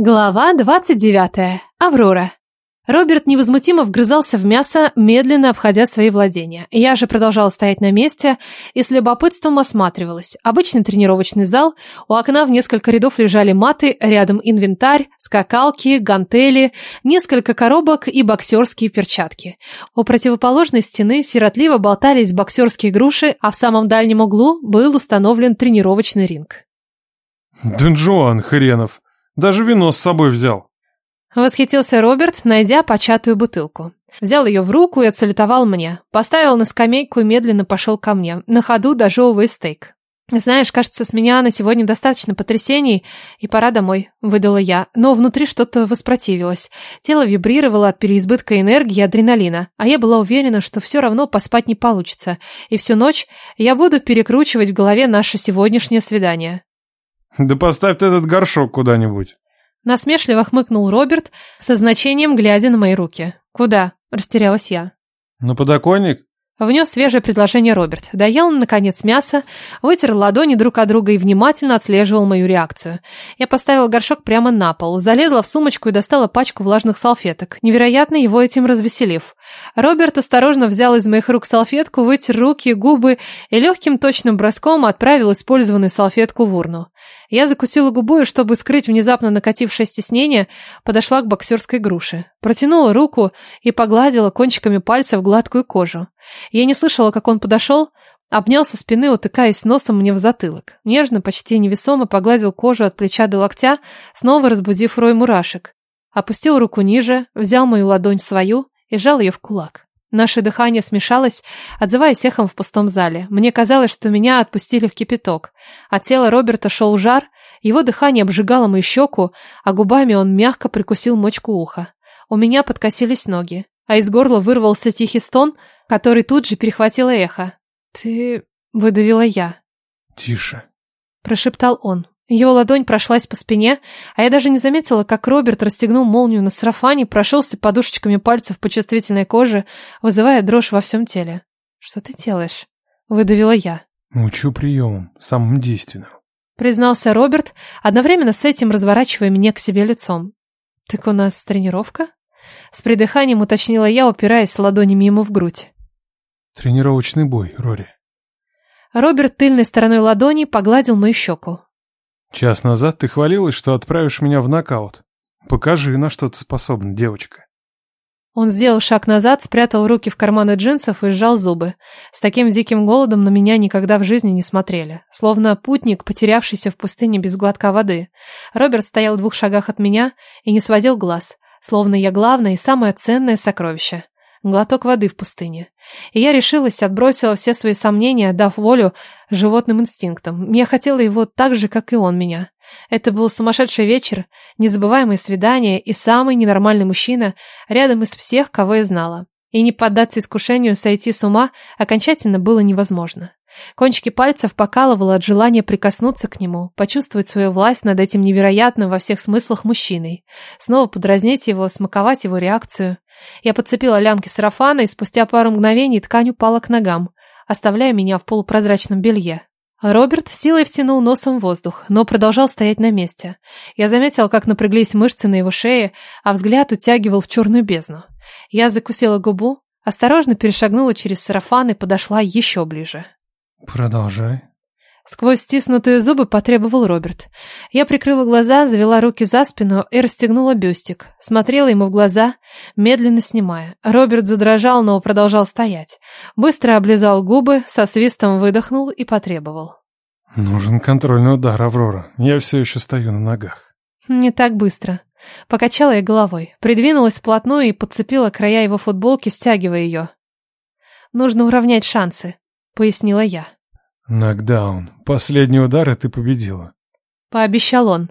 Глава 29. Аврора. Роберт невозмутимо вгрызался в мясо, медленно обходя свои владения. Я же продолжала стоять на месте и с любопытством осматривалась. Обычный тренировочный зал, у окна в несколько рядов лежали маты, рядом инвентарь, скакалки, гантели, несколько коробок и боксерские перчатки. У противоположной стены сиротливо болтались боксерские груши, а в самом дальнем углу был установлен тренировочный ринг. «Донжуан хренов!» Даже вино с собой взял. Восхитился Роберт, найдя початую бутылку. Взял ее в руку и отсалютовал мне. Поставил на скамейку и медленно пошел ко мне, на ходу дожевывая стейк. «Знаешь, кажется, с меня на сегодня достаточно потрясений, и пора домой», — выдала я. Но внутри что-то воспротивилось. Тело вибрировало от переизбытка энергии и адреналина, а я была уверена, что все равно поспать не получится, и всю ночь я буду перекручивать в голове наше сегодняшнее свидание. Да поставь ты этот горшок куда-нибудь. Насмешливо хмыкнул Роберт, со значением глядя на мои руки. Куда? Растерялась я. На подоконник? Внес свежее предложение Роберт. Доел, наконец, мясо, вытер ладони друг от друга и внимательно отслеживал мою реакцию. Я поставила горшок прямо на пол, залезла в сумочку и достала пачку влажных салфеток, невероятно его этим развеселив. Роберт осторожно взял из моих рук салфетку, вытер руки, губы и легким точным броском отправил использованную салфетку в урну. Я закусила губу и, чтобы скрыть внезапно накатившее стеснение, подошла к боксерской груше. Протянула руку и погладила кончиками пальцев гладкую кожу. Я не слышала, как он подошел, обнял со спины, утыкаясь носом мне в затылок. Нежно, почти невесомо погладил кожу от плеча до локтя, снова разбудив рой мурашек. Опустил руку ниже, взял мою ладонь свою и сжал ее в кулак. Наше дыхание смешалось, отзываясь эхом в пустом зале. Мне казалось, что меня отпустили в кипяток. От тела Роберта шел жар, его дыхание обжигало мою щеку, а губами он мягко прикусил мочку уха. У меня подкосились ноги, а из горла вырвался тихий стон, который тут же перехватило эхо. «Ты...» — выдавила я. «Тише», — прошептал он. Его ладонь прошлась по спине, а я даже не заметила, как Роберт расстегнул молнию на сарафане, прошелся подушечками пальцев по чувствительной коже, вызывая дрожь во всем теле. «Что ты делаешь?» — выдавила я. «Учу приемом, самым действенным», — признался Роберт, одновременно с этим разворачивая меня к себе лицом. «Так у нас тренировка?» С придыханием уточнила я, упираясь ладонями ему в грудь. «Тренировочный бой, Рори». Роберт тыльной стороной ладони погладил мою щеку. Час назад ты хвалилась, что отправишь меня в нокаут. Покажи, на что ты способна, девочка. Он сделал шаг назад, спрятал руки в карманы джинсов и сжал зубы. С таким диким голодом на меня никогда в жизни не смотрели. Словно путник, потерявшийся в пустыне без глотка воды. Роберт стоял в двух шагах от меня и не сводил глаз. Словно я главное и самое ценное сокровище. Глоток воды в пустыне. И я решилась, отбросила все свои сомнения, дав волю животным инстинктам. Я хотела его так же, как и он меня. Это был сумасшедший вечер, незабываемое свидание и самый ненормальный мужчина рядом из всех, кого я знала. И не поддаться искушению сойти с ума окончательно было невозможно. Кончики пальцев покалывало от желания прикоснуться к нему, почувствовать свою власть над этим невероятным во всех смыслах мужчиной, снова подразнить его, смаковать его реакцию. Я подцепила лямки сарафана, и спустя пару мгновений ткань упала к ногам, оставляя меня в полупрозрачном белье. Роберт силой втянул носом воздух, но продолжал стоять на месте. Я заметила, как напряглись мышцы на его шее, а взгляд утягивал в черную бездну. Я закусила губу, осторожно перешагнула через сарафан и подошла еще ближе. «Продолжай», Сквозь стиснутые зубы потребовал Роберт. Я прикрыла глаза, завела руки за спину и расстегнула бюстик. Смотрела ему в глаза, медленно снимая. Роберт задрожал, но продолжал стоять. Быстро облизал губы, со свистом выдохнул и потребовал. «Нужен контрольный удар, Аврора. Я все еще стою на ногах». «Не так быстро». Покачала я головой, придвинулась вплотную и подцепила края его футболки, стягивая ее. «Нужно уравнять шансы», — пояснила я. Нокдаун. Последний удар, и ты победила. Пообещал он.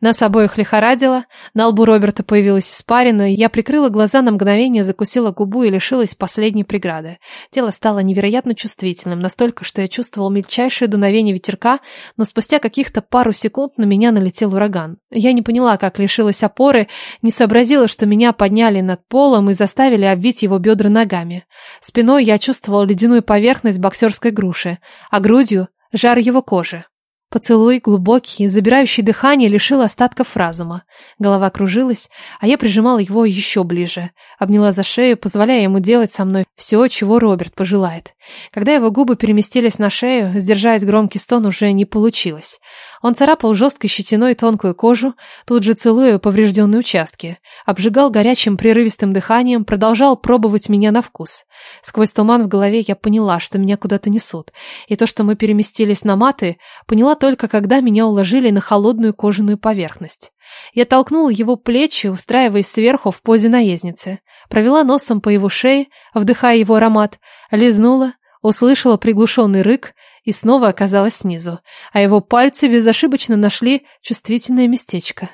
Нас обоих лихорадило, на лбу Роберта появилась испарина, я прикрыла глаза на мгновение, закусила губу и лишилась последней преграды. Тело стало невероятно чувствительным, настолько, что я чувствовал мельчайшее дуновение ветерка, но спустя каких-то пару секунд на меня налетел ураган. Я не поняла, как лишилась опоры, не сообразила, что меня подняли над полом и заставили обвить его бедра ногами. Спиной я чувствовала ледяную поверхность боксерской груши, а грудью — жар его кожи. Поцелуй, глубокий, забирающий дыхание, лишил остатков разума. Голова кружилась, а я прижимала его еще ближе. Обняла за шею, позволяя ему делать со мной все, чего Роберт пожелает. Когда его губы переместились на шею, сдержать громкий стон уже не получилось. Он царапал жесткой щетиной тонкую кожу, тут же целуя поврежденные участки. Обжигал горячим прерывистым дыханием, продолжал пробовать меня на вкус. Сквозь туман в голове я поняла, что меня куда-то несут. И то, что мы переместились на маты, поняла только когда меня уложили на холодную кожаную поверхность. Я толкнула его плечи, устраиваясь сверху в позе наездницы. Провела носом по его шее, вдыхая его аромат, лизнула, услышала приглушенный рык и снова оказалась снизу, а его пальцы безошибочно нашли чувствительное местечко.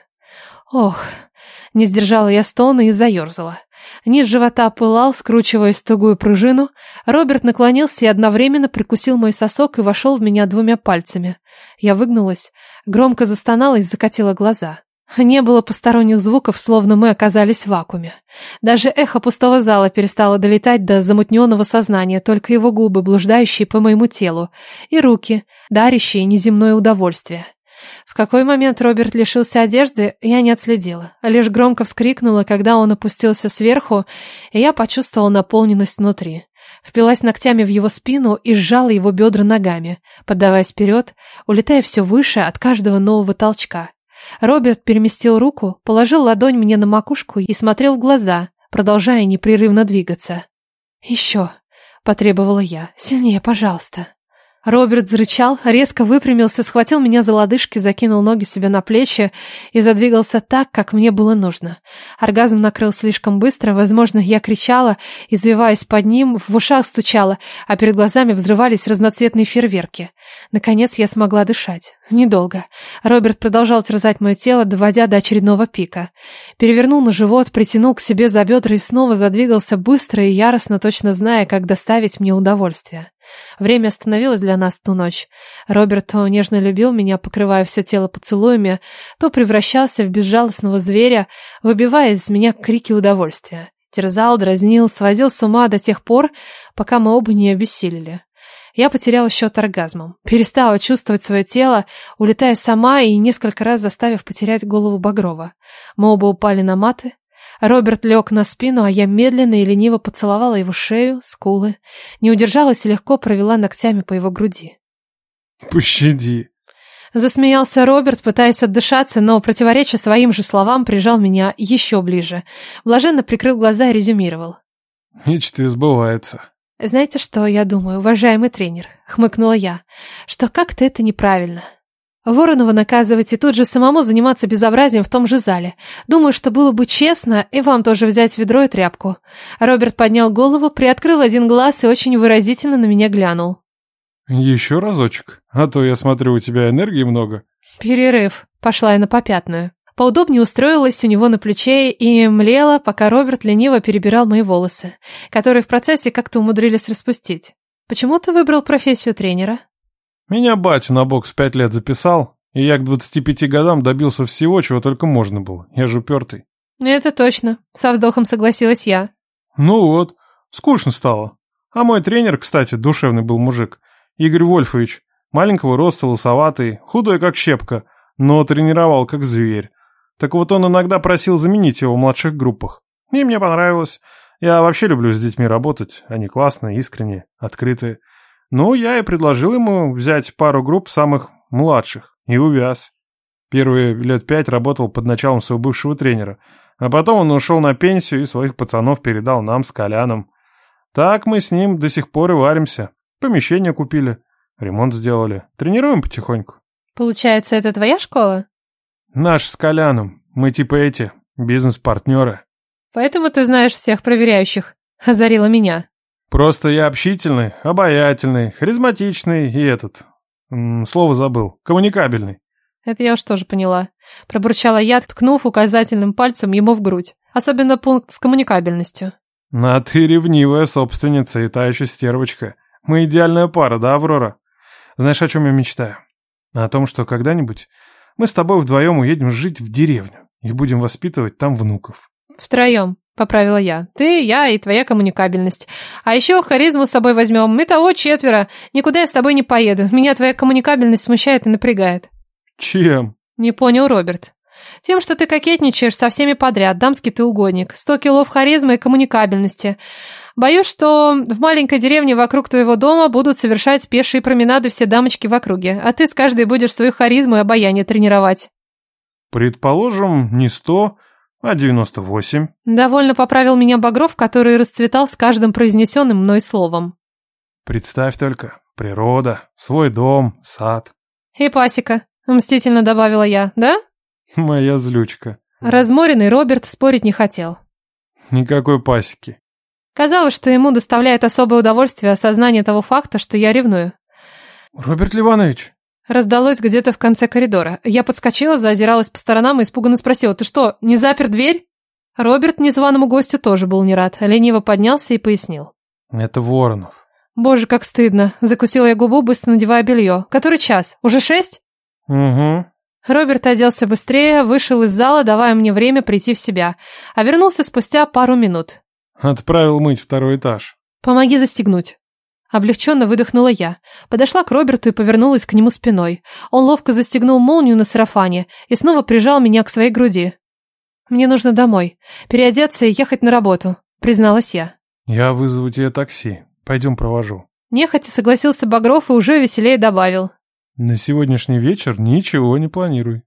Ох, не сдержала я стона и заерзала. Низ живота пылал, скручиваясь в тугую пружину. Роберт наклонился и одновременно прикусил мой сосок и вошел в меня двумя пальцами. Я выгнулась, громко застонала и закатила глаза. Не было посторонних звуков, словно мы оказались в вакууме. Даже эхо пустого зала перестало долетать до замутненного сознания, только его губы, блуждающие по моему телу, и руки, дарящие неземное удовольствие. В какой момент Роберт лишился одежды, я не отследила. Лишь громко вскрикнула, когда он опустился сверху, и я почувствовала наполненность внутри. Впилась ногтями в его спину и сжала его бедра ногами, поддаваясь вперед, улетая все выше от каждого нового толчка. Роберт переместил руку, положил ладонь мне на макушку и смотрел в глаза, продолжая непрерывно двигаться. «Еще», — потребовала я, — «сильнее, пожалуйста». Роберт зарычал, резко выпрямился, схватил меня за лодыжки, закинул ноги себе на плечи и задвигался так, как мне было нужно. Оргазм накрыл слишком быстро, возможно, я кричала, извиваясь под ним, в ушах стучала, а перед глазами взрывались разноцветные фейерверки. Наконец я смогла дышать. Недолго. Роберт продолжал терзать мое тело, доводя до очередного пика. Перевернул на живот, притянул к себе за бедра и снова задвигался быстро и яростно, точно зная, как доставить мне удовольствие. Время остановилось для нас ту ночь. Роберт то нежно любил меня, покрывая все тело поцелуями, то превращался в безжалостного зверя, выбивая из меня крики удовольствия. Терзал, дразнил, сводил с ума до тех пор, пока мы оба не обессилели. Я потеряла счет оргазмом. Перестала чувствовать свое тело, улетая сама и несколько раз заставив потерять голову Багрова. Мы оба упали на маты, Роберт лег на спину, а я медленно и лениво поцеловала его шею, скулы. Не удержалась и легко провела ногтями по его груди. «Пощади!» Засмеялся Роберт, пытаясь отдышаться, но, противореча своим же словам, прижал меня еще ближе. Блаженно прикрыл глаза и резюмировал. «Мечты сбываются». «Знаете, что я думаю, уважаемый тренер?» — хмыкнула я. «Что как-то это неправильно. Воронова наказывать и тут же самому заниматься безобразием в том же зале. Думаю, что было бы честно и вам тоже взять ведро и тряпку. Роберт поднял голову, приоткрыл один глаз и очень выразительно на меня глянул. Еще разочек, а то я смотрю, у тебя энергии много. Перерыв. Пошла я на попятную. Поудобнее устроилась у него на плече и млела, пока Роберт лениво перебирал мои волосы, которые в процессе как-то умудрились распустить. Почему ты выбрал профессию тренера? Меня батя на бокс пять лет записал, и я к 25 годам добился всего, чего только можно было. Я же упертый. Это точно. Со вздохом согласилась я. Ну вот, скучно стало. А мой тренер, кстати, душевный был мужик. Игорь Вольфович. Маленького роста, лысоватый, худой как щепка, но тренировал как зверь. Так вот он иногда просил заменить его в младших группах. И мне понравилось. Я вообще люблю с детьми работать. Они классные, искренние, открытые. Ну, я и предложил ему взять пару групп самых младших, и увяз. Первые лет пять работал под началом своего бывшего тренера, а потом он ушел на пенсию и своих пацанов передал нам с Коляном. Так мы с ним до сих пор и варимся. Помещение купили, ремонт сделали, тренируем потихоньку. Получается, это твоя школа? Наш с Коляном. Мы типа эти, бизнес-партнеры. Поэтому ты знаешь всех проверяющих. Озарила меня. Просто я общительный, обаятельный, харизматичный и этот... слово забыл. Коммуникабельный. Это я уж тоже поняла. Пробурчала я, ткнув указательным пальцем ему в грудь. Особенно пункт с коммуникабельностью. А ты ревнивая собственница и та еще стервочка. Мы идеальная пара, да, Аврора? Знаешь, о чем я мечтаю? О том, что когда-нибудь мы с тобой вдвоем уедем жить в деревню и будем воспитывать там внуков. Втроем. Поправила я. Ты, я и твоя коммуникабельность. А еще харизму с собой возьмем. Итого четверо. Никуда я с тобой не поеду. Меня твоя коммуникабельность смущает и напрягает. Чем? Не понял Роберт. Тем, что ты кокетничаешь со всеми подряд, дамский ты угодник. Сто килов харизмы и коммуникабельности. Боюсь, что в маленькой деревне вокруг твоего дома будут совершать пешие променады все дамочки в округе, а ты с каждой будешь свою харизму и обаяние тренировать. Предположим, не сто, а девяносто восемь. Довольно поправил меня Багров, который расцветал с каждым произнесенным мной словом. Представь только, природа, свой дом, сад. И пасека, мстительно добавила я, да? Моя злючка. Разморенный Роберт спорить не хотел. Никакой пасеки. Казалось, что ему доставляет особое удовольствие осознание того факта, что я ревную. Роберт Ливанович. Раздалось где-то в конце коридора. Я подскочила, заозиралась по сторонам и испуганно спросила, «Ты что, не запер дверь?» Роберт незваному гостю тоже был не рад. Лениво поднялся и пояснил. Это Воронов. Боже, как стыдно. Закусила я губу, быстро надевая белье. Который час? Уже шесть? Угу. Роберт оделся быстрее, вышел из зала, давая мне время прийти в себя, а вернулся спустя пару минут. Отправил мыть второй этаж. «Помоги застегнуть». Облегченно выдохнула я. Подошла к Роберту и повернулась к нему спиной. Он ловко застегнул молнию на сарафане и снова прижал меня к своей груди. «Мне нужно домой. Переодеться и ехать на работу», призналась я. Я вызову тебе такси. Пойдем провожу. Нехотя согласился Багров и уже веселее добавил. На сегодняшний вечер ничего не планируй.